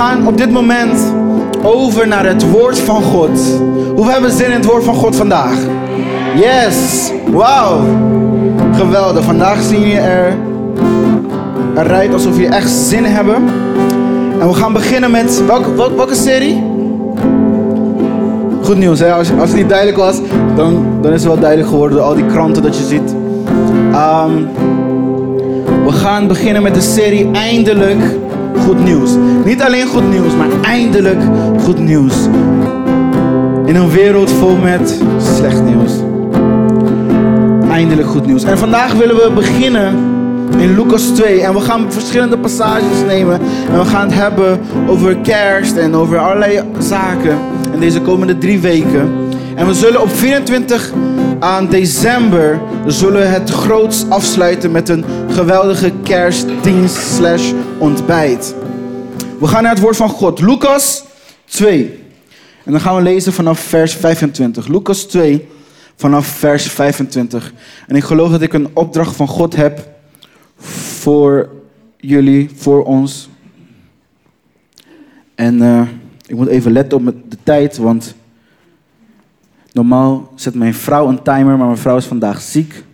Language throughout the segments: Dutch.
gaan op dit moment over naar het woord van God. Hoe hebben we zin in het woord van God vandaag? Yes! Wauw! Geweldig. Vandaag zien jullie er eruit alsof jullie echt zin hebben. En we gaan beginnen met welke, welke, serie? Goed nieuws, hè? Als, als het niet duidelijk was, dan, dan is het wel duidelijk geworden door al die kranten dat je ziet. Ehm, we gaan beginnen met de serie Eindelijk Goed Nieuws. Niet alleen goed nieuws, maar eindelijk goed nieuws. In een wereld vol met slecht nieuws. Eindelijk goed nieuws. En vandaag willen we beginnen in Lucas 2. En we gaan verschillende passages nemen. En we gaan het hebben over kerst en over allerlei zaken in deze komende drie weken. En we zullen op 24 aan december zullen het groots afsluiten met een geweldige kerstdienst slash ontbijt. We gaan naar het woord van God. Lucas 2. En dan gaan we lezen vanaf vers 25. Lucas 2 vanaf vers 25. En ik geloof dat ik een opdracht van God heb voor jullie, voor ons. En uh, ik moet even letten op de tijd, want normaal zet mijn vrouw een timer, maar mijn vrouw is vandaag ziek.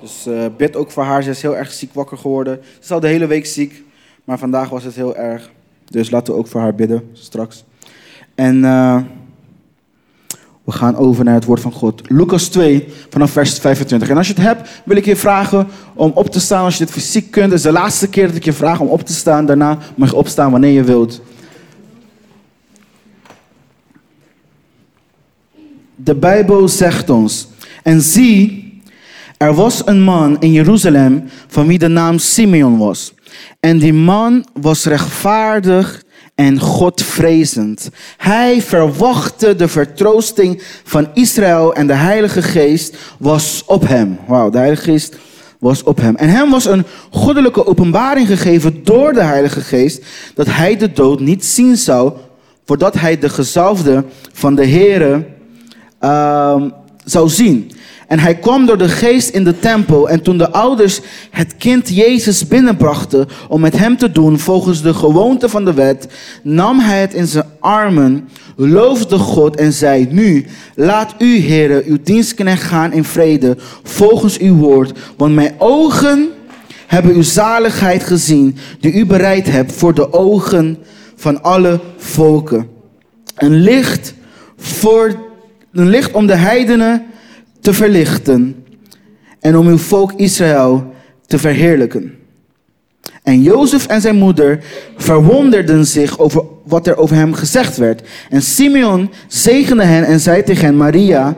Dus uh, bid ook voor haar. Ze is heel erg ziek wakker geworden. Ze is al de hele week ziek, maar vandaag was het heel erg. Dus laten we ook voor haar bidden straks. En uh, we gaan over naar het woord van God. Lucas 2, vanaf vers 25. En als je het hebt, wil ik je vragen om op te staan als je dit fysiek kunt. Het is de laatste keer dat ik je vraag om op te staan. Daarna mag je opstaan wanneer je wilt. De Bijbel zegt ons. En zie, er was een man in Jeruzalem van wie de naam Simeon was. En die man was rechtvaardig en Godvrezend. Hij verwachtte de vertroosting van Israël en de Heilige Geest was op hem. Wauw, de Heilige Geest was op hem. En hem was een goddelijke openbaring gegeven door de Heilige Geest dat hij de dood niet zien zou voordat hij de gezalfde van de Here uh, zou zien. En hij kwam door de geest in de tempel. En toen de ouders het kind Jezus binnenbrachten om met hem te doen volgens de gewoonte van de wet, nam hij het in zijn armen, loofde God en zei, nu laat u, heren, uw dienstknecht gaan in vrede volgens uw woord. Want mijn ogen hebben uw zaligheid gezien, die u bereid hebt voor de ogen van alle volken. Een licht, voor, een licht om de heidenen te verlichten en om uw volk Israël te verheerlijken. En Jozef en zijn moeder verwonderden zich over wat er over hem gezegd werd. En Simeon zegende hen en zei tegen Maria,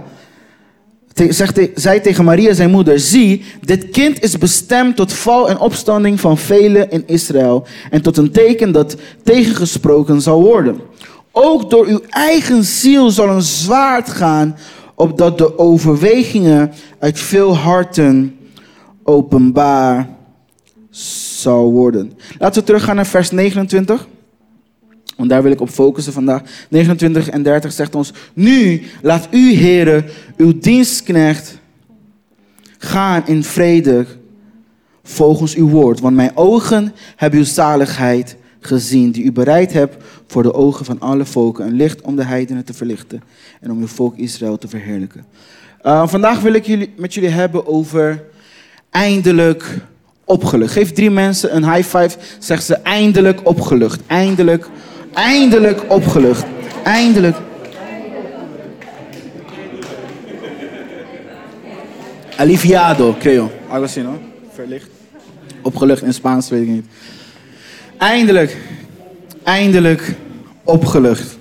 zei tegen Maria zijn moeder, zie, dit kind is bestemd tot val en opstanding van velen in Israël en tot een teken dat tegengesproken zal worden. Ook door uw eigen ziel zal een zwaard gaan opdat de overwegingen uit veel harten openbaar zal worden. Laten we teruggaan naar vers 29. Want daar wil ik op focussen vandaag. 29 en 30 zegt ons: Nu laat u, heren, uw dienstknecht gaan in vrede volgens uw woord. Want mijn ogen hebben uw zaligheid gezien, die u bereid hebt voor de ogen van alle volken. Een licht om de heidenen te verlichten en om uw volk Israël te verheerlijken. Uh, vandaag wil ik jullie, met jullie hebben over eindelijk opgelucht. Geef drie mensen een high five, zeg ze eindelijk opgelucht. Eindelijk, eindelijk opgelucht. Eindelijk. Aliviado, creo. Algo así, no? Verlicht. Opgelucht in Spaans, weet ik niet. Eindelijk, eindelijk opgelucht.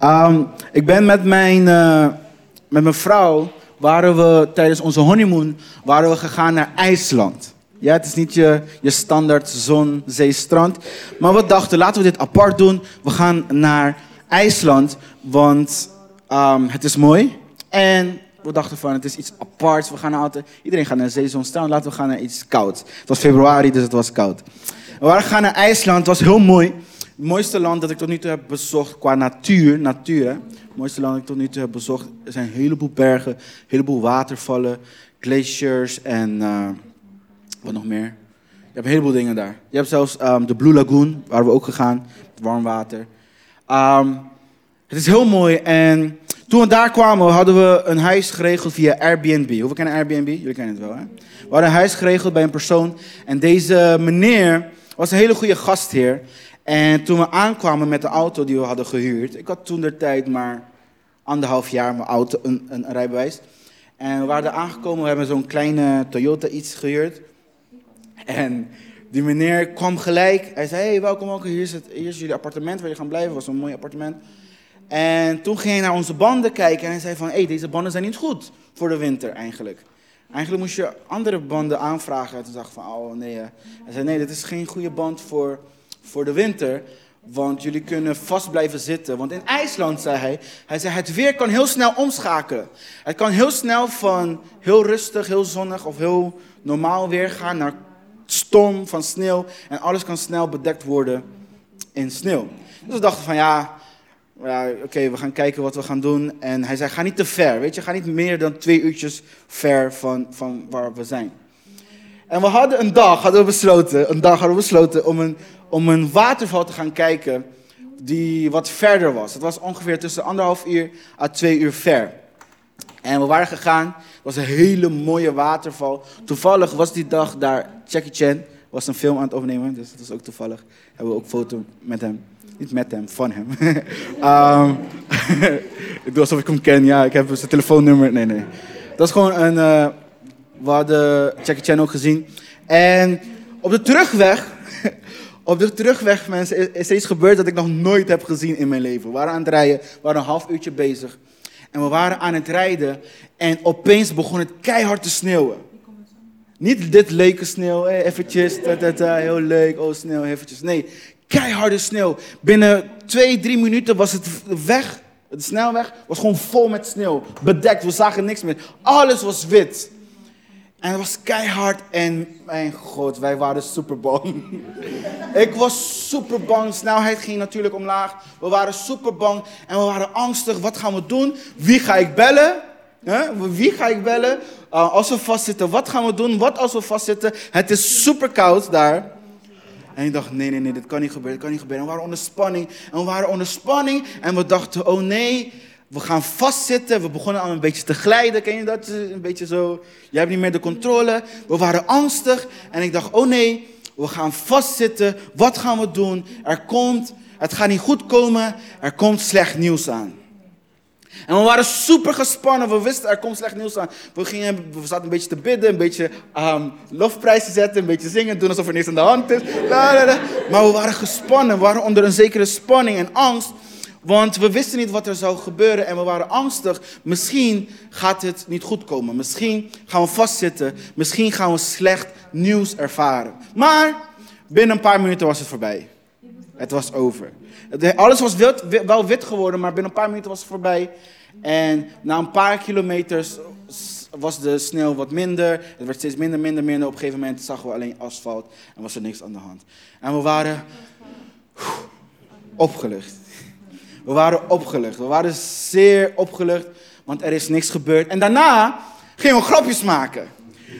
um, ik ben met mijn, uh, met mijn vrouw, waren we tijdens onze honeymoon, waren we gegaan naar IJsland. Ja, het is niet je, je standaard zon, zee, strand. Maar we dachten, laten we dit apart doen. We gaan naar IJsland, want um, het is mooi. En we dachten van het is iets aparts. We gaan altijd, iedereen gaat naar de zee, strand. Laten we gaan naar iets koud. Het was februari, dus het was koud. We waren gaan naar IJsland. Het was heel mooi. Het mooiste land dat ik tot nu toe heb bezocht qua natuur. natuur? Het mooiste land dat ik tot nu toe heb bezocht. Er zijn een heleboel bergen, een heleboel watervallen, glaciers en uh, wat nog meer. Je hebt een heleboel dingen daar. Je hebt zelfs ehm, de Blue Lagoon, waar we ook gegaan. Warm water. Ehm, het is heel mooi. En toen we daar kwamen, hadden we een huis geregeld via Airbnb. Hoeveel kennen Airbnb? Jullie kennen het wel, hè? We hadden een huis geregeld bij een persoon. En deze meneer was een hele goede gastheer. En toen we aankwamen met de auto die we hadden gehuurd. Ik had toen de tijd maar anderhalf jaar mijn auto, een, een, rijbewijs. En we waren aangekomen, we hebben zo'n kleine Toyota iets gehuurd. En die meneer kwam gelijk. Hij zei, hey, welkom, welkom. Hier is, het, hier is jullie appartement waar je gaan blijven. Het was een mooi appartement. En toen ging hij naar onze banden kijken en hij zei van, hé, hey, deze banden zijn niet goed voor de winter eigenlijk. Eigenlijk moest je andere banden aanvragen. En toen dacht van, oh nee. Hij zei, nee, dit is geen goede band voor, voor de winter. Want jullie kunnen vast blijven zitten. Want in IJsland, zei hij, hij zei, het weer kan heel snel omschakelen. Het kan heel snel van heel rustig, heel zonnig of heel normaal weer gaan naar storm van sneeuw. En alles kan snel bedekt worden in sneeuw. Dus we dachten van, ja, oké, we gaan kijken wat we gaan doen. En hij zei, ga niet te ver, weet je, ga niet meer dan twee uurtjes ver van, van waar we zijn. En we hadden een dag, hadden we besloten, een dag hadden we besloten om een, om een waterval te gaan kijken die wat verder was. Het was ongeveer tussen anderhalf uur à twee uur ver. En we waren gegaan, het was een hele mooie waterval. Toevallig was die dag daar Jackie Chan, was een film aan het opnemen, dus dat was ook toevallig. Hebben we ook foto met hem. Niet met hem, van hem. um, ik doe alsof ik hem ken, ja, ik heb zijn telefoonnummer. Nee, nee. Dat was gewoon een... Uh, we hadden Jackie Chan ook gezien. En op de terugweg, op de terugweg mensen, is iets gebeurd dat ik nog nooit heb gezien in mijn leven. We waren aan het rijden, we waren een half uurtje bezig. En we waren aan het rijden en opeens begon het keihard te sneeuwen. Niet dit leuke sneeuw, eventjes, heel leuk, oh sneeuw, eventjes. Nee, keiharde sneeuw. Binnen twee, drie minuten was het weg, de snelweg was gewoon vol met sneeuw. Bedekt, we zagen niks meer. Alles was wit. En het was keihard en mijn god, wij waren super bang. ik was super bang. Snelheid ging natuurlijk omlaag. We waren super bang en we waren angstig. Wat gaan we doen? Wie ga ik bellen? Wie ga ik bellen? Uh, als we vastzitten, wat gaan we doen? Wat als we vastzitten? Het is super koud daar. En ik dacht, nee, nee, nee, dit kan niet gebeuren, dit kan niet gebeuren. En we waren onder spanning. En we waren onder spanning. En we dachten, oh nee, we gaan vastzitten. We begonnen al een beetje te glijden. Ken je dat? Een beetje zo. Je hebt niet meer de controle. We waren angstig. En ik dacht, oh nee, we gaan vastzitten. Wat gaan we doen? Er komt, het gaat niet goed komen. Er komt slecht nieuws aan. En we waren super gespannen. We wisten, er komt slecht nieuws aan. We, gingen, we zaten een beetje te bidden, een beetje um, lofprijs te zetten, een beetje zingen, doen alsof er niks aan de hand is. Maar we waren gespannen. We waren onder een zekere spanning en angst. Want we wisten niet wat er zou gebeuren en we waren angstig. Misschien gaat het niet goed komen. Misschien gaan we vastzitten. Misschien gaan we slecht nieuws ervaren. Maar binnen een paar minuten was het voorbij. Het was over. Alles was wel wit geworden, maar binnen een paar minuten was het voorbij. En na een paar kilometers was de sneeuw wat minder. Het werd steeds minder, minder, minder. Op een gegeven moment zagen we alleen asfalt en was er niks aan de hand. En we waren opgelucht. We waren opgelucht. We waren zeer opgelucht, want er is niks gebeurd. En daarna gingen we grapjes maken.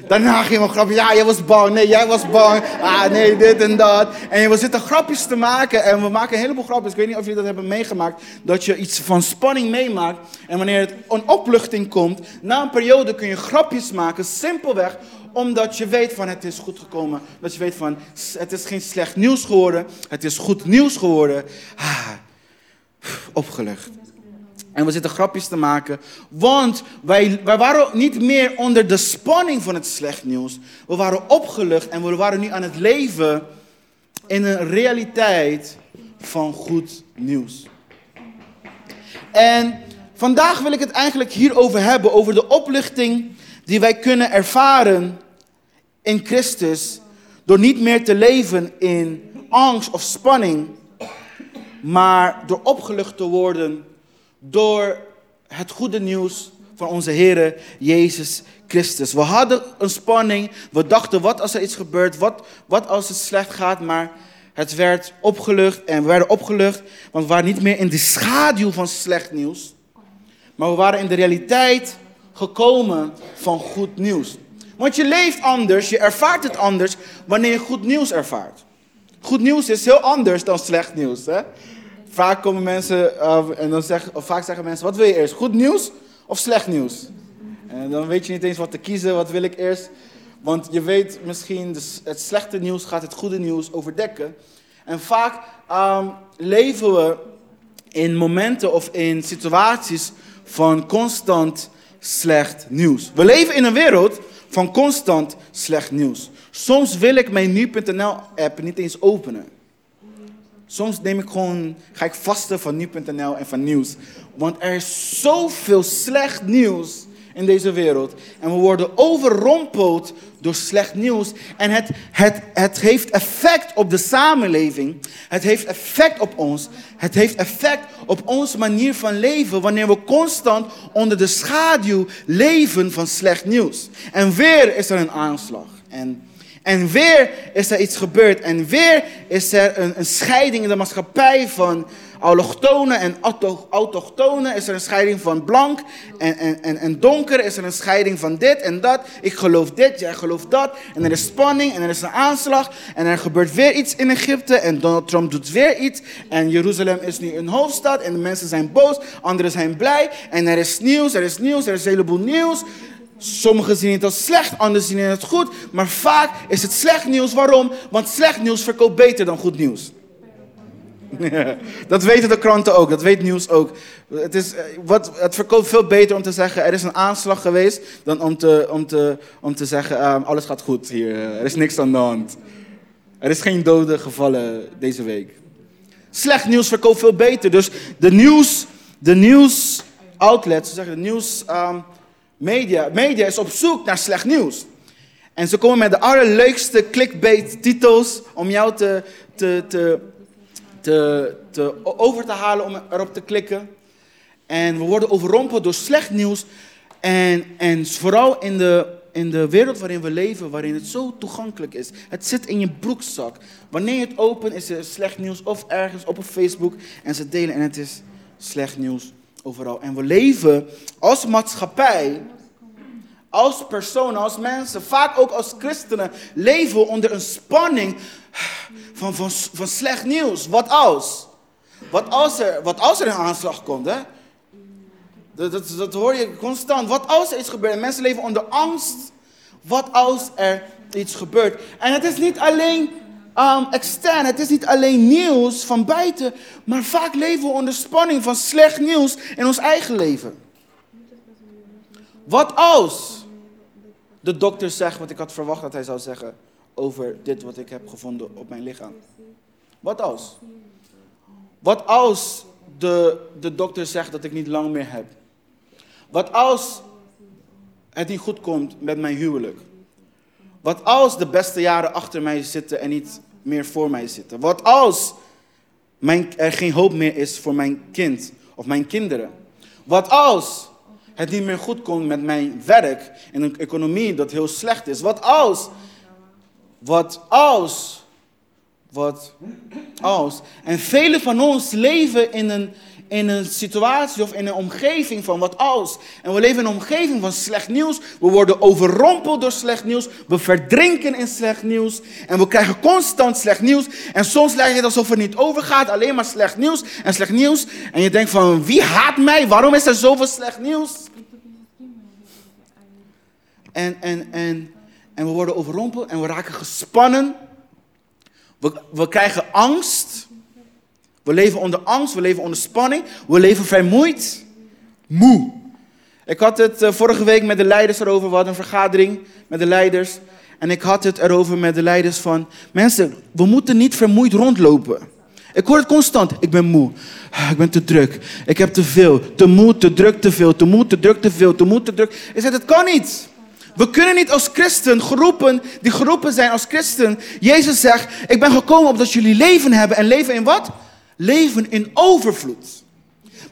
Daarna gingen we grapjes. Ja, jij was bang. Nee, jij was bang. Ah, nee, dit en dat. En we zitten grapjes te maken. En we maken een heleboel grapjes. Ik weet niet of jullie dat hebben meegemaakt. Dat je iets van spanning meemaakt. En wanneer het een opluchting komt. Na een periode kun je grapjes maken. Simpelweg omdat je weet van het is goed gekomen. Dat je weet van het is geen slecht nieuws geworden. Het is goed nieuws geworden. Ah, opgelucht. En we zitten grapjes te maken. Want wij, wij waren niet meer onder de spanning van het slecht nieuws. We waren opgelucht en we waren nu aan het leven in een realiteit van goed nieuws. En vandaag wil ik het eigenlijk hierover hebben, over de opluchting die wij kunnen ervaren in Christus. Door niet meer te leven in angst of spanning, maar door opgelucht te worden door het goede nieuws van onze Heer Jezus Christus. We hadden een spanning, we dachten wat als er iets gebeurt, wat, wat als het slecht gaat, maar het werd opgelucht en we werden opgelucht, want we waren niet meer in de schaduw van slecht nieuws, maar we waren in de realiteit gekomen van goed nieuws. Want je leeft anders, je ervaart het anders wanneer je goed nieuws ervaart. Goed nieuws is heel anders dan slecht nieuws. Hè? Vaak komen mensen uh, en dan zeggen, of vaak zeggen mensen: wat wil je eerst? Goed nieuws of slecht nieuws? En dan weet je niet eens wat te kiezen. Wat wil ik eerst? Want je weet misschien, dus het slechte nieuws gaat het goede nieuws overdekken. En vaak um, leven we in momenten of in situaties van constant slecht nieuws. We leven in een wereld van constant slecht nieuws. Soms wil ik mijn nu.nl-app niet eens openen. Soms neem ik gewoon, ga ik vasten van nu.nl en van nieuws. Want er is zoveel slecht nieuws in deze wereld. En we worden overrompeld door slecht nieuws. En het, het, het heeft effect op de samenleving. Het heeft effect op ons. Het heeft effect op onze manier van leven. Wanneer we constant onder de schaduw leven van slecht nieuws. En weer is er een aanslag. En en weer is er iets gebeurd. En weer is er een, een scheiding in de maatschappij van allochtonen en autochtonen. Is er een scheiding van blank en, en, en, en donker. Is er een scheiding van dit en dat. Ik geloof dit, jij gelooft dat. En er is spanning en er is een aanslag. En er gebeurt weer iets in Egypte. En Donald Trump doet weer iets. En Jeruzalem is nu een hoofdstad. En de mensen zijn boos. Anderen zijn blij. En er is nieuws, er is nieuws, er is een heleboel nieuws. Sommigen zien het als slecht, anderen zien het goed. Maar vaak is het slecht nieuws. Waarom? Want slecht nieuws verkoopt beter dan goed nieuws. dat weten de kranten ook, dat weet nieuws ook. Het, is, eh, wat, het verkoopt veel beter om te zeggen er is een aanslag geweest, dan om te, om te, om te zeggen uh, alles gaat goed hier, er is niks aan de hand. Er is geen doden gevallen deze week. Slecht nieuws verkoopt veel beter. Dus de nieuws, de nieuws outlets, zeggen de nieuws um, media, media is op zoek naar slecht nieuws. En ze komen met de allerleukste clickbait titels om jou te, te, te, te, over te halen om erop te klikken. En we worden overrompeld door slecht nieuws. En, en vooral in de, in de wereld waarin we leven, waarin het zo toegankelijk is. Het zit in je broekzak. Wanneer je het opent, is er slecht nieuws of ergens op Facebook. En ze delen en het is slecht nieuws overal. En we leven als maatschappij, als personen, als mensen, vaak ook als christenen, leven onder een spanning van, van, van slecht nieuws. Wat als? Wat als er, wat als er een aanslag komt, hè? Dat, dat, dat hoor je constant. Wat als er iets gebeurt? En mensen leven onder angst. Wat als er iets gebeurt? En het is niet alleen um, extern, het is niet alleen nieuws van buiten, maar vaak leven we onder spanning van slecht nieuws in ons eigen leven. Wat als de dokter zegt wat ik had verwacht dat hij zou zeggen over dit wat ik heb gevonden op mijn lichaam? Wat als? Wat als de, de dokter zegt dat ik niet lang meer heb? Wat als het niet goed komt met mijn huwelijk? Wat als de beste jaren achter mij zitten en niet meer voor mij zitten? Wat als mijn, er geen hoop meer is voor mijn kind of mijn kinderen? Wat als het niet meer goed komt met mijn werk en een economie dat heel slecht is? Wat als? Wat als? Wat als? En velen van ons leven in een, in een situatie of in een omgeving van wat als. En we leven in een omgeving van slecht nieuws. We worden overrompeld door slecht nieuws. We verdrinken in slecht nieuws. En we krijgen constant slecht nieuws. En soms lijkt het alsof het niet overgaat. Alleen maar slecht nieuws en slecht nieuws. En je denkt van wie haat mij? Waarom is er zoveel slecht nieuws? En, en, en, en we worden overrompeld en we raken gespannen. We, we krijgen angst. We leven onder angst, we leven onder spanning, we leven vermoeid, moe. Ik had het uh, vorige week met de leiders erover, we hadden een vergadering met de leiders. En ik had het erover met de leiders van, mensen, we moeten niet vermoeid rondlopen. Ik hoor het constant, ik ben moe, ah, ik ben te druk, ik heb te veel, te moe, te druk, te veel, te moe, te druk, te veel, te moe, te druk. Ik zeg, het kan niet. We kunnen niet als christen geroepen, die geroepen zijn als christen. Jezus zegt, ik ben gekomen opdat jullie leven hebben. En leven in wat? Leven in overvloed.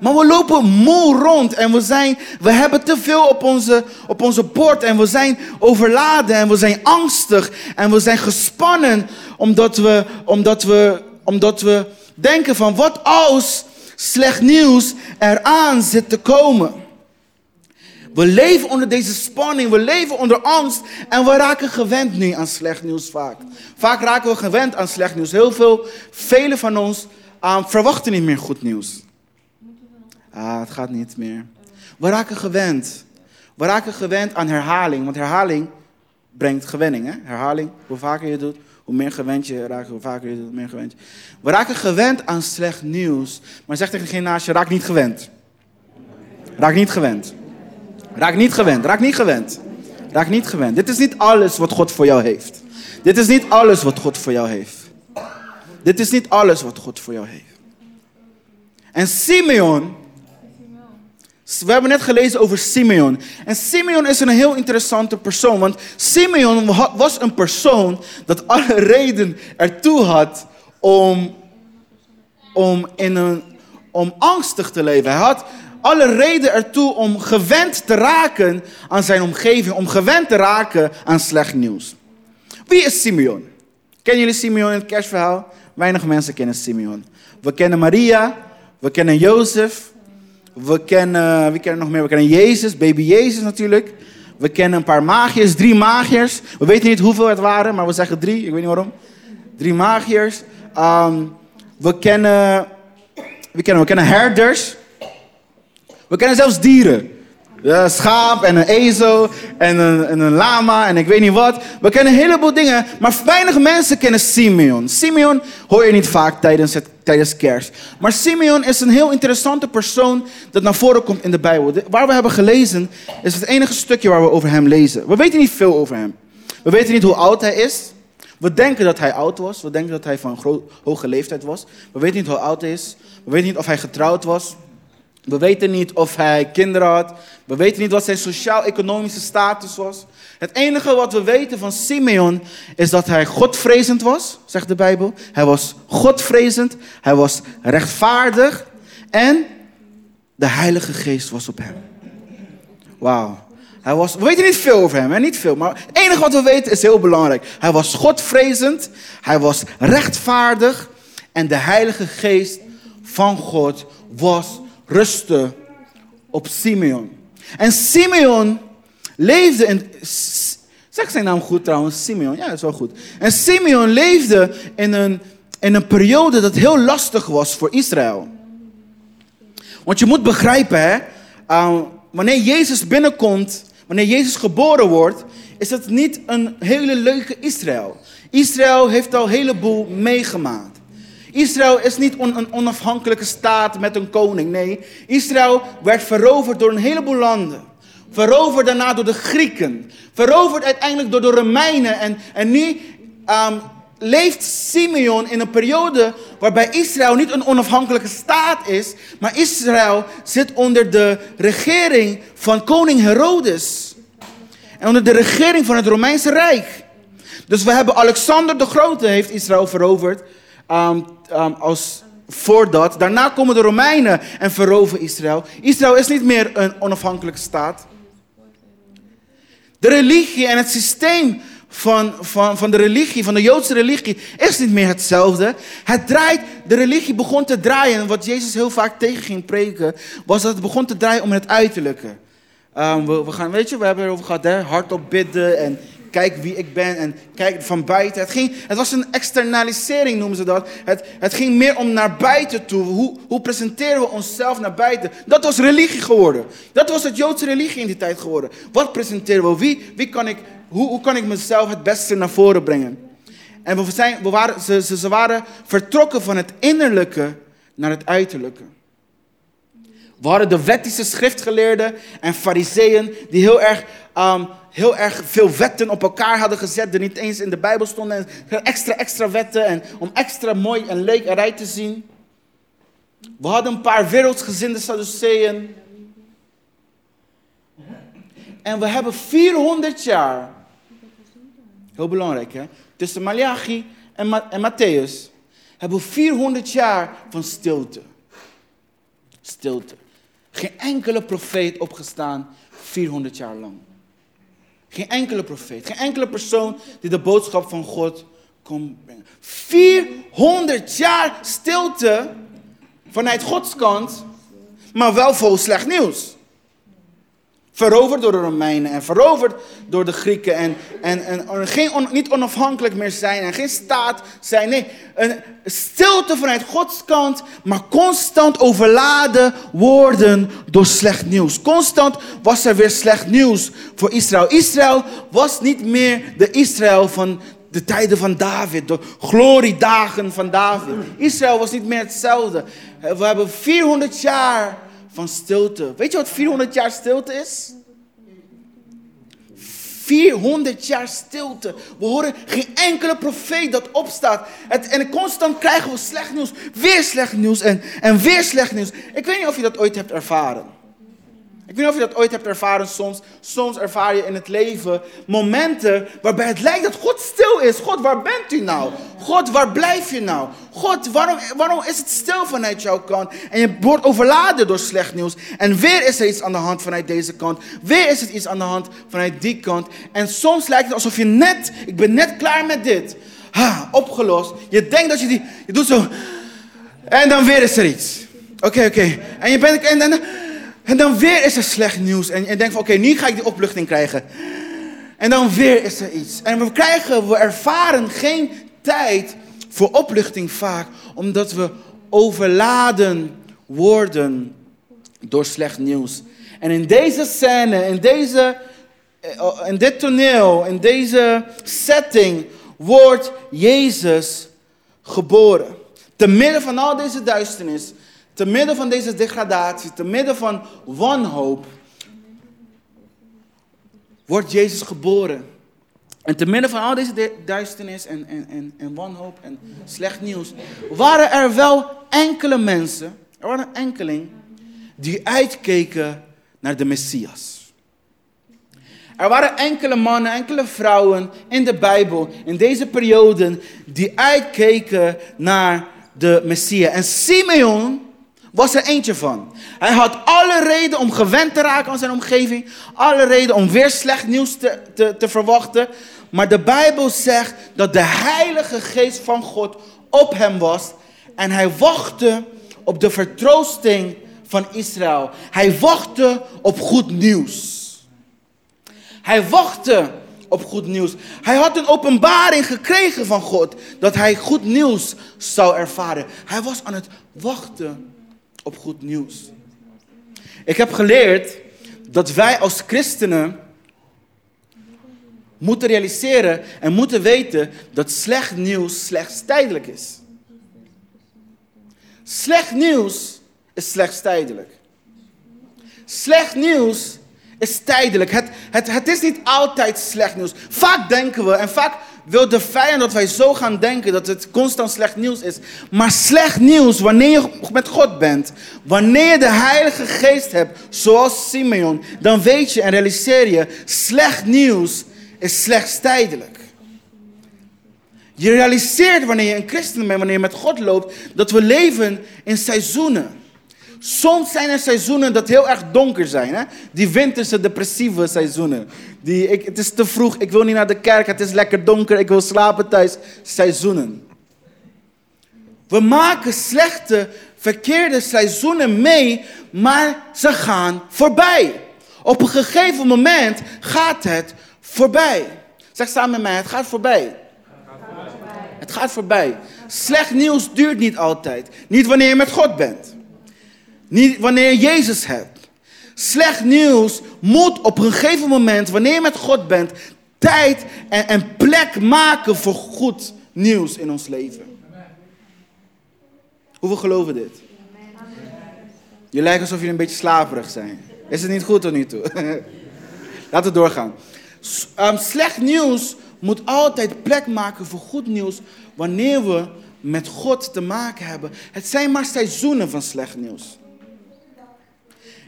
Maar we lopen moe rond en we, zijn, we hebben te veel op onze, op onze bord en we zijn overladen en we zijn angstig en we zijn gespannen omdat we, omdat we, omdat we denken van wat als slecht nieuws eraan zit te komen. We leven onder deze spanning, we leven onder angst en we raken gewend nu aan slecht nieuws vaak. Vaak raken we gewend aan slecht nieuws. Heel veel, velen van ons um, verwachten niet meer goed nieuws. Ah, het gaat niet meer. We raken gewend. We raken gewend aan herhaling, want herhaling brengt gewenning. Hè? Herhaling, hoe vaker je doet, hoe meer gewend je raakt, hoe vaker je het doet, hoe meer gewend. We raken gewend aan slecht nieuws, maar zeg tegen degene naast je, raak niet gewend. Raak niet gewend. Raak niet gewend, raak niet gewend. Raak niet gewend. Dit is niet alles wat God voor jou heeft. Dit is niet alles wat God voor jou heeft. Dit is niet alles wat God voor jou heeft. En Simeon, we hebben net gelezen over Simeon. En Simeon is een heel interessante persoon, want Simeon was een persoon dat alle reden ertoe had om, om, in een, om angstig te leven. Hij had alle reden ertoe om gewend te raken aan zijn omgeving, om gewend te raken aan slecht nieuws. Wie is Simeon? Kennen jullie Simeon in het kerstverhaal? Weinig mensen kennen Simeon. We kennen Maria, we kennen Jozef, we kennen, wie kennen nog meer? We kennen Jezus, baby Jezus natuurlijk. We kennen een paar magiërs, drie magiërs. We weten niet hoeveel het waren, maar we zeggen drie, ik weet niet waarom. Drie magiërs. Ehm, we kennen, wie kennen, we kennen herders. We kennen zelfs dieren. Een schaap en een ezel en een, en een lama en ik weet niet wat. We kennen een heleboel dingen, maar weinig mensen kennen Simeon. Simeon hoor je niet vaak tijdens, het, tijdens kerst. Maar Simeon is een heel interessante persoon dat naar voren komt in de Bijbel. waar we hebben gelezen is het enige stukje waar we over hem lezen. We weten niet veel over hem. We weten niet hoe oud hij is. We denken dat hij oud was. We denken dat hij van een hoge leeftijd was. We weten niet hoe oud hij is. We weten niet of hij getrouwd was. We weten niet of hij kinderen had. We weten niet wat zijn sociaal-economische status was. Het enige wat we weten van Simeon is dat hij godvrezend was, zegt de Bijbel. Hij was godvrezend, hij was rechtvaardig en de Heilige Geest was op hem. Wauw. Hij was, we weten niet veel over hem, hè? niet veel, maar het enige wat we weten is heel belangrijk. Hij was godvrezend, hij was rechtvaardig en de Heilige Geest van God was rustte op Simeon. En Simeon leefde in. Zeg zijn naam goed trouwens, Simeon. Ja, dat is wel goed. En Simeon leefde in een, in een periode dat heel lastig was voor Israël. Want je moet begrijpen, hè, uh, wanneer Jezus binnenkomt, wanneer Jezus geboren wordt, is het niet een hele leuke Israël. Israël heeft al een heleboel meegemaakt. Israël is niet een onafhankelijke staat met een koning. Nee, Israël werd veroverd door een heleboel landen. Veroverd daarna door de Grieken. Veroverd uiteindelijk door de Romeinen. En, en nu um, leeft Simeon in een periode waarbij Israël niet een onafhankelijke staat is. Maar Israël zit onder de regering van koning Herodes. En onder de regering van het Romeinse Rijk. Dus we hebben Alexander de Grote heeft Israël veroverd. Um, um, als voordat. Daarna komen de Romeinen en veroveren Israël. Israël is niet meer een onafhankelijke staat. De religie en het systeem van, van, van de religie, van de Joodse religie, is niet meer hetzelfde. Het draait, de religie begon te draaien. Wat Jezus heel vaak tegen ging preken, was dat het begon te draaien om het uiterlijke. Um, we, we, gaan, weet je, we hebben erover gehad, hè, hardop bidden en kijk wie ik ben en kijk van buiten. Het, ging, het was een externalisering, noemen ze dat. Het, het ging meer om naar buiten toe. Hoe, hoe presenteren we onszelf naar buiten? Dat was religie geworden. Dat was het Joodse religie in die tijd geworden. Wat presenteren we? Wie, wie kan ik, hoe, hoe kan ik mezelf het beste naar voren brengen? En we zijn, we waren, ze, ze, waren vertrokken van het innerlijke naar het uiterlijke. We hadden de wettische schriftgeleerden en fariseeën die heel erg um, heel erg veel wetten op elkaar hadden gezet, die niet eens in de Bijbel stonden. En extra, extra wetten en om extra mooi en leuk eruit te zien. We hadden een paar wereldsgezinde Sadduceeën. En we hebben 400 jaar, heel belangrijk hè, tussen Malachi en, en Matthäus, hebben we 400 jaar van stilte. Stilte. Geen enkele profeet opgestaan 400 jaar lang. Geen enkele profeet, geen enkele persoon die de boodschap van God kon brengen. 400 jaar stilte vanuit Gods kant, maar wel vol slecht nieuws. Veroverd door de Romeinen en veroverd door de Grieken. En, en, en geen niet onafhankelijk meer zijn en geen staat zijn. Nee, een stilte vanuit Gods kant, maar constant overladen worden door slecht nieuws. Constant was er weer slecht nieuws voor Israël. Israël was niet meer de Israël van de tijden van David, de gloriedagen van David. Israël was niet meer hetzelfde. We hebben 400 jaar van stilte. Weet je wat 400 jaar stilte is? 400 jaar stilte. We horen geen enkele profeet dat opstaat. Het, en constant krijgen we slecht nieuws. Weer slecht nieuws en, en weer slecht nieuws. Ik weet niet of je dat ooit hebt ervaren. Ik weet niet of je dat ooit hebt ervaren soms. Soms ervaar je in het leven momenten waarbij het lijkt dat God stil is. God, waar bent u nou? God, waar blijf je nou? God, waarom, waarom is het stil vanuit jouw kant? En je wordt overladen door slecht nieuws. En weer is er iets aan de hand vanuit deze kant. Weer is het iets aan de hand vanuit die kant. En soms lijkt het alsof je net, ik ben net klaar met dit. Ha, opgelost. Je denkt dat je die, je doet zo. En dan weer is er iets. Oké, oké. En je bent, en, en, en dan weer is er slecht nieuws. En je denkt van oké, nu ga ik die opluchting krijgen. En dan weer is er iets. En we krijgen, we ervaren geen tijd voor opluchting vaak. Omdat we overladen worden door slecht nieuws. En in deze scène, in, deze, eh, in dit toneel, in deze setting, wordt Jezus geboren. Te midden van al deze duisternis te midden van deze degradatie, te midden van wanhoop, wordt Jezus geboren. En te midden van al deze duisternis en, en, en, en wanhoop en slecht nieuws, waren er wel enkele mensen, er waren enkeling, die uitkeken naar de Messias. Er waren enkele mannen, enkele vrouwen in de Bijbel, in deze periode, die uitkeken naar de Messias. En Simeon was er eentje van. Hij had alle reden om gewend te raken aan zijn omgeving. Alle reden om weer slecht nieuws te, te, te verwachten. Maar de Bijbel zegt dat de Heilige Geest van God op hem was. En hij wachtte op de vertroosting van Israël. Hij wachtte op goed nieuws. Hij wachtte op goed nieuws. Hij had een openbaring gekregen van God dat hij goed nieuws zou ervaren. Hij was aan het wachten op goed nieuws. Ik heb geleerd dat wij als christenen moeten realiseren en moeten weten dat slecht nieuws slechts tijdelijk is. Slecht nieuws is slechts tijdelijk. Slecht nieuws is tijdelijk. Het, het, het is niet altijd slecht nieuws. Vaak denken we en vaak wil de vijand dat wij zo gaan denken dat het constant slecht nieuws is. Maar slecht nieuws, wanneer je met God bent, wanneer je de Heilige Geest hebt, zoals Simeon, dan weet je en realiseer je, slecht nieuws is slechts tijdelijk. Je realiseert wanneer je een christen bent, wanneer je met God loopt, dat we leven in seizoenen. Soms zijn er seizoenen dat heel erg donker zijn. Hè? Die winterse depressieve seizoenen. Die, ik, het is te vroeg, ik wil niet naar de kerk, het is lekker donker, ik wil slapen thuis. Seizoenen. We maken slechte, verkeerde seizoenen mee, maar ze gaan voorbij. Op een gegeven moment gaat het voorbij. Zeg samen met mij, het gaat voorbij. Het gaat voorbij. Slecht nieuws duurt niet altijd. Niet wanneer je met God bent. Niet wanneer je Jezus hebt. Slecht nieuws moet op een gegeven moment, wanneer je met God bent, tijd en, plek maken voor goed nieuws in ons leven. Hoeveel geloven dit? Je lijkt alsof jullie een beetje slaperig zijn. Is het niet goed tot nu toe? Laten we doorgaan. Um, slecht nieuws moet altijd plek maken voor goed nieuws wanneer we met God te maken hebben. Het zijn maar seizoenen van slecht nieuws.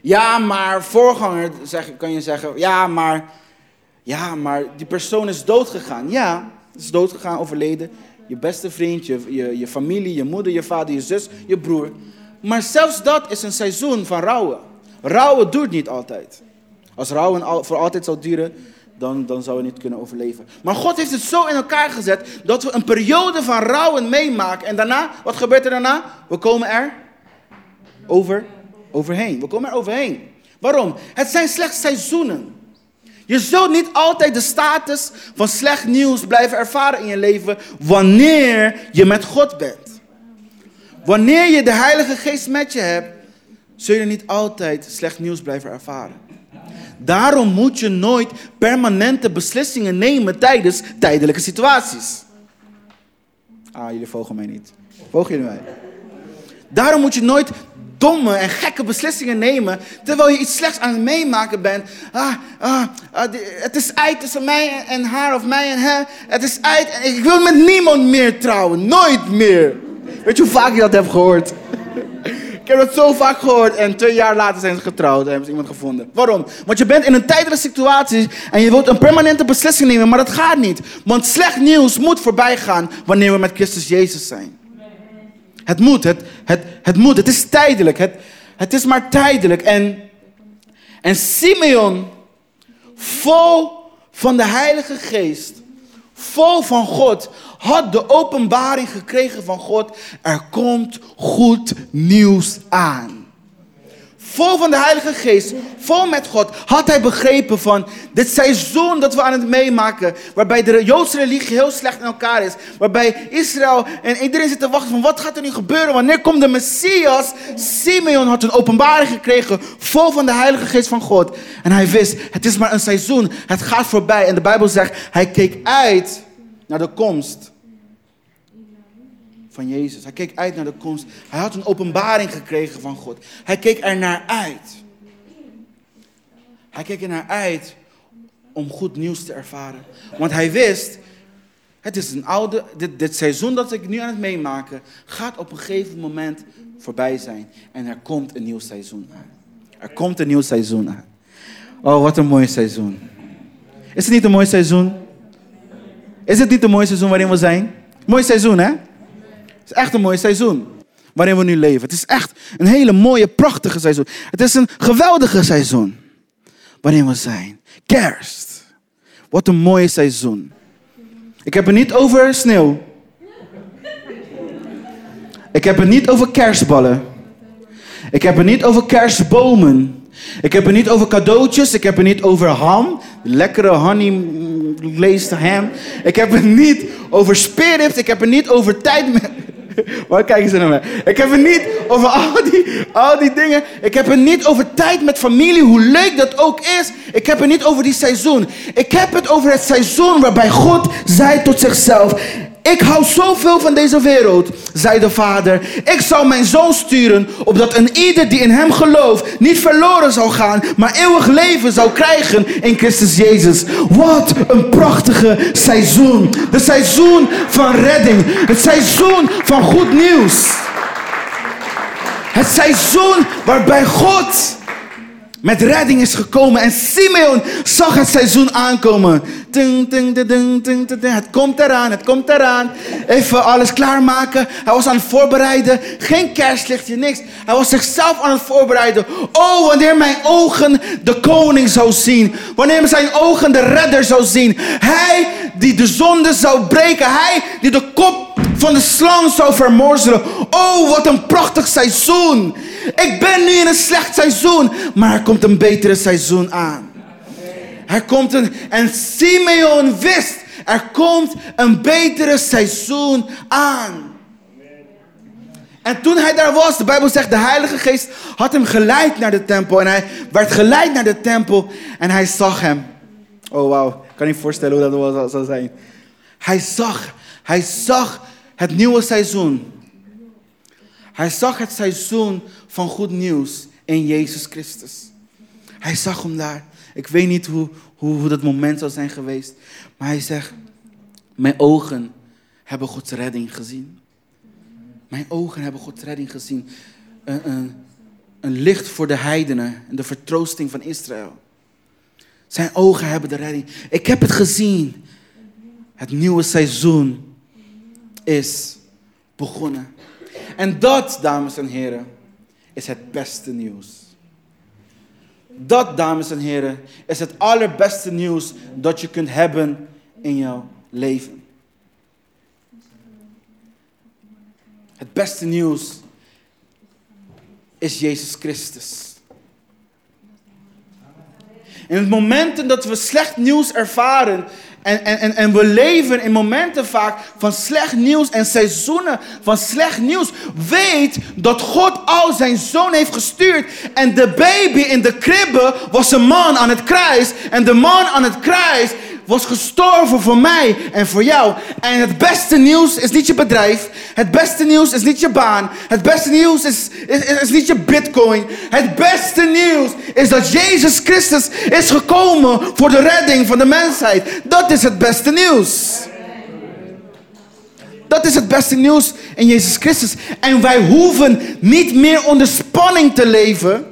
Ja, maar voorganger, zeg, kan je zeggen, ja, maar, ja, maar die persoon is doodgegaan. Ja, is doodgegaan, overleden. Je beste vriend, je, je, je familie, je moeder, je vader, je zus, je broer. Maar zelfs dat is een seizoen van rouwen. Rouwen duurt niet altijd. Als rouwen voor altijd zou duren, dan, dan zouden we niet kunnen overleven. Maar God heeft het zo in elkaar gezet dat we een periode van rouwen meemaken. En daarna, wat gebeurt er daarna? We komen er over overheen. We komen er overheen. Waarom? Het zijn slechts seizoenen. Je zult niet altijd de status van slecht nieuws blijven ervaren in je leven wanneer je met God bent. Wanneer je de Heilige Geest met je hebt, zul je niet altijd slecht nieuws blijven ervaren. Daarom moet je nooit permanente beslissingen nemen tijdens tijdelijke situaties. Ah, jullie volgen mij niet. Volgen jullie mij? Daarom moet je nooit domme en gekke beslissingen nemen terwijl je iets slechts aan het meemaken bent. Ah, ah, ah het is uit tussen mij en haar of mij en hem. Het is uit en ik wil met niemand meer trouwen. Nooit meer. Weet je hoe vaak je dat hebt gehoord? Ik heb dat zo vaak gehoord en twee jaar later zijn ze getrouwd en hebben ze iemand gevonden. Waarom? Want je bent in een tijdelijke situatie en je wilt een permanente beslissing nemen, maar dat gaat niet. Want slecht nieuws moet voorbij gaan wanneer we met Christus Jezus zijn. Het moet, het, het, het moet, het is tijdelijk. Het, het is maar tijdelijk. En, en Simeon, vol van de Heilige Geest, vol van God, had de openbaring gekregen van God. Er komt goed nieuws aan vol van de Heilige Geest, vol met God, had hij begrepen van dit seizoen dat we aan het meemaken, waarbij de Joodse religie heel slecht in elkaar is, waarbij Israël en iedereen zit te wachten van wat gaat er nu gebeuren, wanneer komt de Messias? Simeon had een openbaring gekregen, vol van de Heilige Geest van God. En hij wist, het is maar een seizoen, het gaat voorbij. En de Bijbel zegt, hij keek uit naar de komst van Jezus. Hij keek uit naar de komst. Hij had een openbaring gekregen van God. Hij keek er naar uit. Hij keek er naar uit om goed nieuws te ervaren. Want hij wist, het is een oude, dit, dit seizoen dat ik nu aan het meemaken, gaat op een gegeven moment voorbij zijn. En er komt een nieuw seizoen aan. Er komt een nieuw seizoen aan. Oh, wat een mooi seizoen. Is het niet een mooi seizoen? Is het niet een mooi seizoen waarin we zijn? Mooi seizoen, hè? Echt een mooi seizoen waarin we nu leven. Het is echt een hele mooie, prachtige seizoen. Het is een geweldige seizoen waarin we zijn. Kerst. Wat een mooie seizoen. Ik heb het niet over sneeuw. Ik heb het niet over kerstballen. Ik heb het niet over kerstbomen. Ik heb het niet over cadeautjes. Ik heb het niet over ham. Lekkere honey glazed ham. Ik heb het niet over spirit. Ik heb het niet over tijd. Waar kijken ze naar mij? Ik heb het niet over al die, al die dingen. Ik heb het niet over tijd met familie, hoe leuk dat ook is. Ik heb het niet over die seizoen. Ik heb het over het seizoen waarbij God zei tot zichzelf: ik hou zoveel van deze wereld, zei de vader. Ik zal mijn zoon sturen, opdat een ieder die in hem gelooft niet verloren zou gaan, maar eeuwig leven zou krijgen in Christus Jezus. Wat een prachtige seizoen. De seizoen van redding. Het seizoen van goed nieuws. Het seizoen waarbij God met redding is gekomen. En Simeon zag het seizoen aankomen. Het komt eraan, het komt eraan. Even alles klaarmaken. Hij was aan het voorbereiden. Geen kerstlichtje, niks. Hij was zichzelf aan het voorbereiden. Oh, wanneer mijn ogen de koning zou zien. Wanneer zijn ogen de redder zou zien. Hij die de zonde zou breken. Hij die de kop van de slang zou vermorzelen. Oh, wat een prachtig seizoen. Ik ben nu in een slecht seizoen, maar er komt een betere seizoen aan. Er komt een, en Simeon wist, er komt een betere seizoen aan. En toen hij daar was, de Bijbel zegt, de Heilige Geest had hem geleid naar de tempel. En hij werd geleid naar de tempel en hij zag hem. Oh wauw, ik kan niet voorstellen hoe dat zou zijn. Hij zag, hij zag het nieuwe seizoen. Hij zag het seizoen van goed nieuws in Jezus Christus. Hij zag hem daar. Ik weet niet hoe, hoe, hoe dat moment zou zijn geweest. Maar hij zegt, mijn ogen hebben Gods redding gezien. Mijn ogen hebben Gods redding gezien. Een, een, een licht voor de heidenen en de vertroosting van Israël. Zijn ogen hebben de redding. Ik heb het gezien. Het nieuwe seizoen is begonnen. En dat, dames en heren, is het beste nieuws. Dat, dames en heren, is het allerbeste nieuws dat je kunt hebben in jouw leven. Het beste nieuws is Jezus Christus. In het momenten dat we slecht nieuws ervaren en, en, en, en we leven in momenten vaak van slecht nieuws en seizoenen van slecht nieuws. Weet dat God al zijn zoon heeft gestuurd. En de baby in de kribbe was een man aan het kruis. En de man aan het kruis was gestorven voor mij en voor jou. En het beste nieuws is niet je bedrijf. Het beste nieuws is niet je baan. Het beste nieuws is, is, is niet je bitcoin. Het beste nieuws is dat Jezus Christus is gekomen voor de redding van de mensheid. Dat is het beste nieuws. Dat is het beste nieuws in Jezus Christus. En wij hoeven niet meer onder spanning te leven.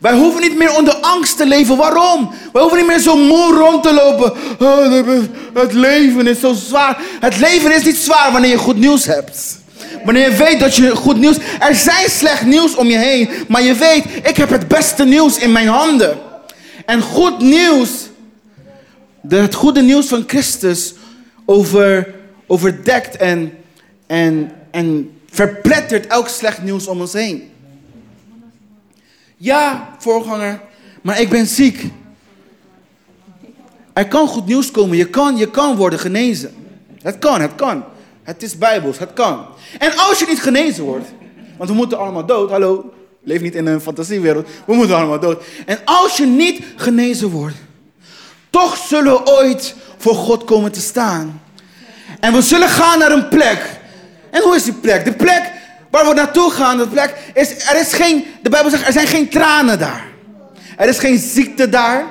Wij hoeven niet meer onder angst te leven. Waarom? Wij hoeven niet meer zo moe rond te lopen. Oh, het leven is zo zwaar. Het leven is niet zwaar wanneer je goed nieuws hebt. Wanneer je weet dat je goed nieuws... Er zijn slecht nieuws om je heen. Maar je weet, ik heb het beste nieuws in mijn handen. En goed nieuws... Het goede nieuws van Christus over, overdekt en, en, en verplettert elk slecht nieuws om ons heen. Ja, voorganger, maar ik ben ziek. Er kan goed nieuws komen. Je kan, je kan worden genezen. Het kan, het kan. Het is bijbels, het kan. En als je niet genezen wordt, want we moeten allemaal dood, hallo, leef niet in een fantasiewereld, we moeten allemaal dood. En als je niet genezen wordt, toch zullen we ooit voor God komen te staan. En we zullen gaan naar een plek. En hoe is die plek? De plek Waar we naartoe gaan, dat plek, is, er is geen, de Bijbel zegt, er zijn geen tranen daar. Er is geen ziekte daar.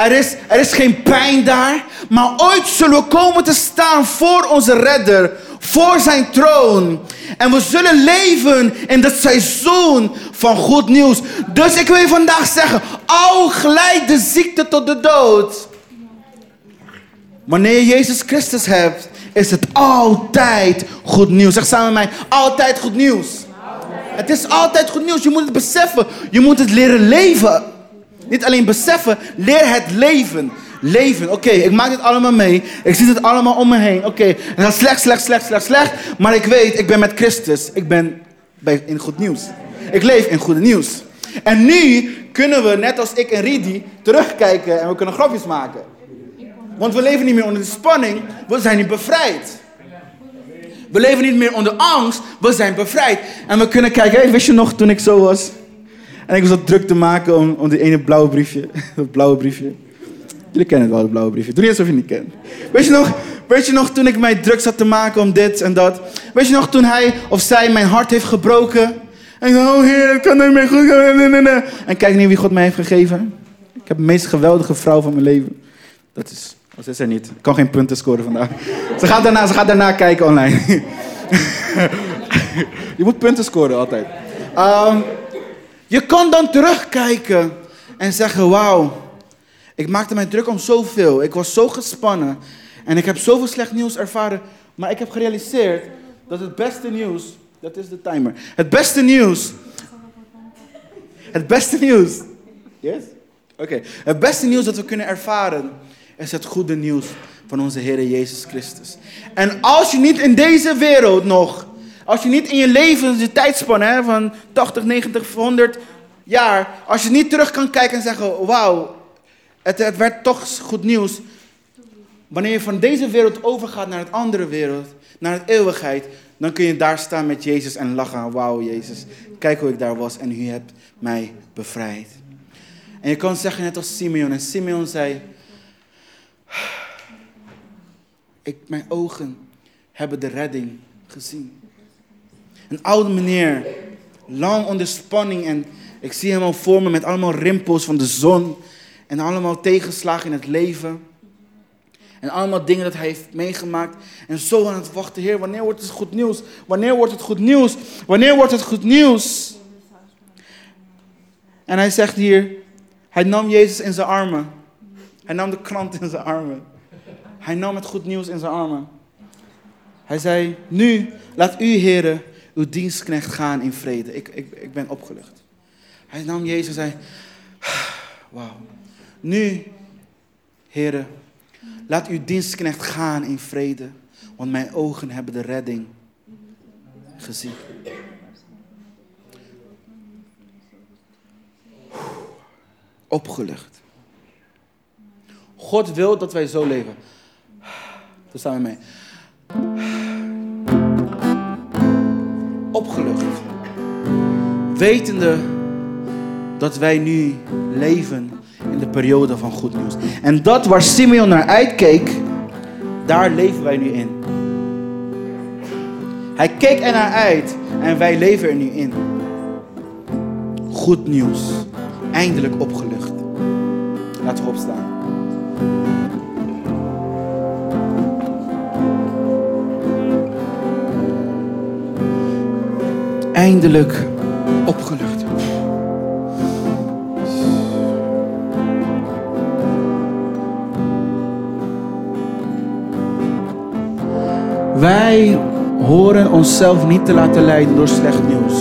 Er is, er is geen pijn daar. Maar ooit zullen we komen te staan voor onze redder. Voor zijn troon. En we zullen leven in het seizoen van goed nieuws. Dus ik wil je vandaag zeggen. Al glijdt de ziekte tot de dood. Wanneer je Jezus Christus hebt, is het altijd goed nieuws. Zeg samen met mij, altijd goed nieuws. Het is altijd goed nieuws. Je moet het beseffen. Je moet het leren leven. Niet alleen beseffen, leer het leven. Leven. Oké, ik maak dit allemaal mee. Ik zie het allemaal om me heen. Oké, okay. het gaat slecht, slecht, slecht, slecht, slecht. Maar ik weet, ik ben met Christus. Ik ben bij, in goed nieuws. Ik leef in goede nieuws. En nu kunnen we, net als ik en Ridi, terugkijken en we kunnen grapjes maken. Want we leven niet meer onder de spanning, we zijn nu bevrijd. We leven niet meer onder angst, we zijn bevrijd. En we kunnen kijken, hey, wist je nog toen ik zo was? En ik was wat druk te maken om, om die ene blauwe briefje. Dat blauwe briefje. Jullie kennen het wel, het blauwe briefje. Doe niet alsof je het niet kent. Weet je, nog, weet je nog toen ik mij druk zat te maken om dit en dat? Weet je nog toen hij of zij mijn hart heeft gebroken? En ik oh heer, het kan niet meer goed. En kijk nu wie God mij heeft gegeven. Ik heb de meest geweldige vrouw van mijn leven. Dat is of is er niet. Ik kan geen punten scoren vandaag. Ze gaat daarna, ze gaat daarna kijken online. je moet punten scoren altijd. Um, je kan dan terugkijken en zeggen: Wauw, ik maakte mij druk om zoveel. Ik was zo gespannen. En ik heb zoveel slecht nieuws ervaren. Maar ik heb gerealiseerd dat het beste nieuws. Dat is de timer. Het beste nieuws. Het beste nieuws. Yes? Oké. Het beste nieuws dat we kunnen ervaren is het goede nieuws van onze Heer Jezus Christus. En als je niet in deze wereld nog, als je niet in je leven, de tijdspan hè, van 80, 90, 100 jaar, als je niet terug kan kijken en zeggen, wauw, het, het werd toch goed nieuws. Wanneer je van deze wereld overgaat naar het andere wereld, naar het eeuwigheid, dan kun je daar staan met Jezus en lachen. Wauw, Jezus, kijk hoe ik daar was en u hebt mij bevrijd. En je kan zeggen net als Simeon. En Simeon zei, ik, mijn ogen hebben de redding gezien. Een oude meneer, lang onder spanning en ik zie hem al voor me met allemaal rimpels van de zon en allemaal tegenslagen in het leven. En allemaal dingen dat hij heeft meegemaakt. En zo aan het wachten, Heer, wanneer wordt het goed nieuws? Wanneer wordt het goed nieuws? Wanneer wordt het goed nieuws? En hij zegt hier, hij nam Jezus in zijn armen. Hij nam de krant in zijn armen. Hij nam het goed nieuws in zijn armen. Hij zei, nu laat u, heren, uw dienstknecht gaan in vrede. Ik, ik, ik ben opgelucht. Hij nam Jezus en zei, wauw. Nu, heren, laat uw dienstknecht gaan in vrede. Want mijn ogen hebben de redding gezien. opgelucht. God wil dat wij zo leven. Daar staan we mee. Opgelucht. Wetende dat wij nu leven in de periode van goed nieuws. En dat waar Simeon naar uitkeek, daar leven wij nu in. Hij keek er naar uit en wij leven er nu in. Goed nieuws. Eindelijk opgelucht. Laten we opstaan. Eindelijk opgelucht. Wij horen onszelf niet te laten leiden door slecht nieuws.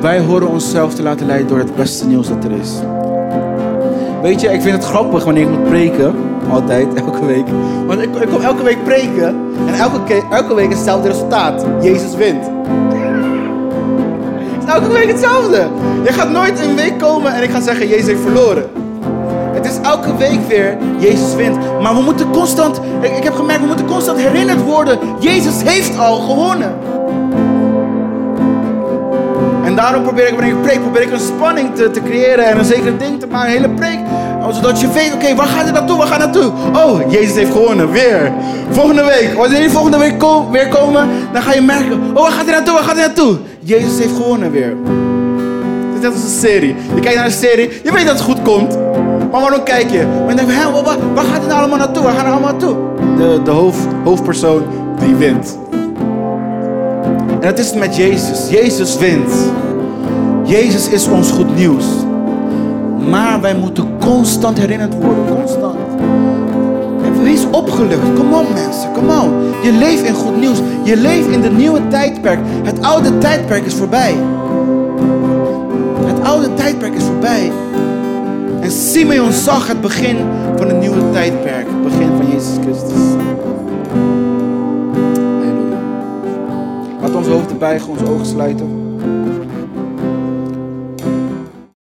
Wij horen onszelf te laten leiden door het beste nieuws dat er is. Weet je, ik vind het grappig wanneer ik moet preken. Altijd, elke week. Want ik, ik kom elke week preken. En elke, elke week is hetzelfde resultaat. Jezus wint. Elke week hetzelfde. Je gaat nooit een week komen en ik ga zeggen, Jezus heeft verloren. Het is elke week weer, Jezus wint. Maar we moeten constant, ik, heb gemerkt, we moeten constant herinnerd worden. Jezus heeft al gewonnen. En daarom probeer ik, wanneer ik preek, probeer ik een spanning te, te creëren en een zeker ding te maken, een hele preek. Zodat je weet, oké, waar gaat het naartoe, waar gaat naartoe? Oh, Jezus heeft gewonnen, weer. Volgende week, wanneer je volgende week weer komen, dan ga je merken, oh, waar gaat hij naartoe, waar gaat hij naartoe? Jezus heeft gewonnen weer. Het is net als een serie. Je kijkt naar een serie, je weet dat het goed komt. Maar waarom kijk je? Maar je denkt, waar, gaat het nou allemaal naartoe? Waar gaat het allemaal naartoe? De, de hoofd, hoofdpersoon die wint. En dat is met Jezus. Jezus wint. Jezus is ons goed nieuws. Maar wij moeten constant herinnerd worden. Constant. Wees opgelucht. Kom op mensen. Kom op. Je leeft in goed nieuws. Je leeft in de nieuwe tijdperk. Het oude tijdperk is voorbij. Het oude tijdperk is voorbij. En Simeon zag het begin van een nieuwe tijdperk. Het begin van Jezus Christus. Halleluja. Laat onze hoofden buigen, onze ogen sluiten.